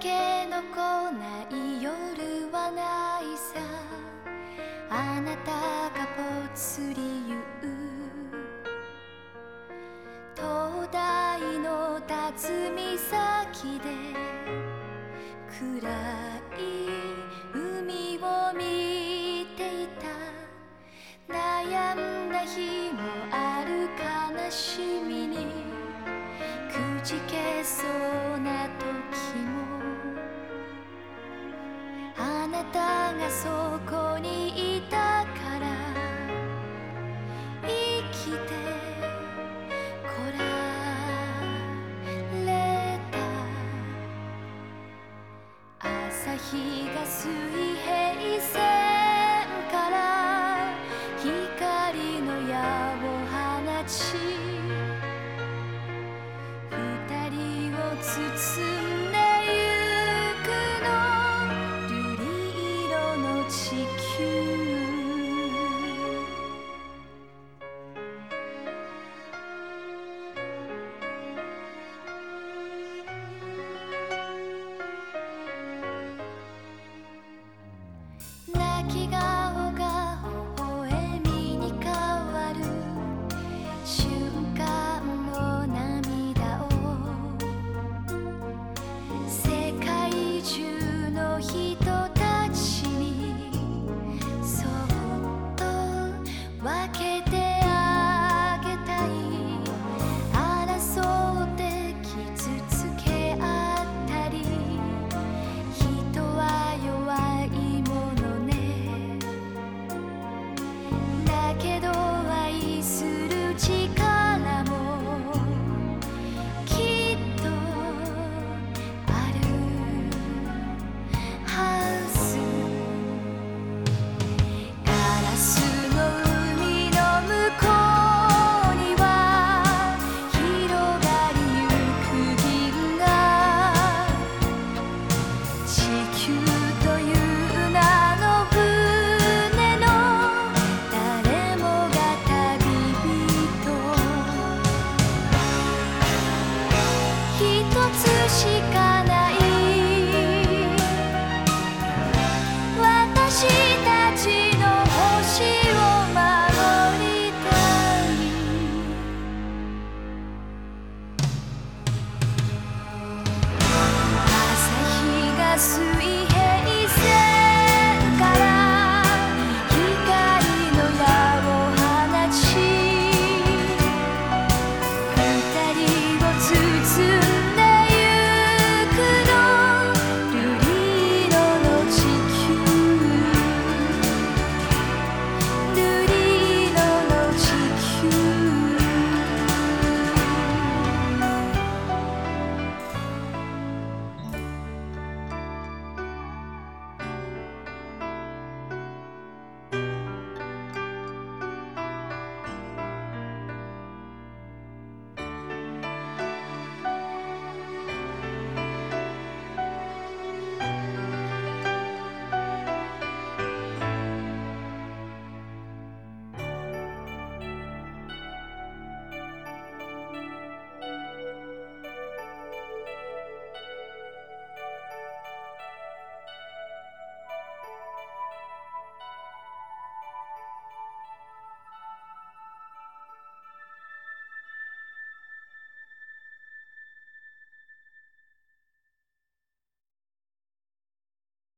けの来ない夜はないさ。あなたがぽつり言う。灯台の辰岬で暗い海を見ていた。悩んだ日もある悲しみに。くじけそうな時もなたがそこにいたから生きてこられた。朝日が水平線から光の矢を放ち二人を包むしかない私たちの星を守りたい朝日が水平線から光の矢を放ち。二人を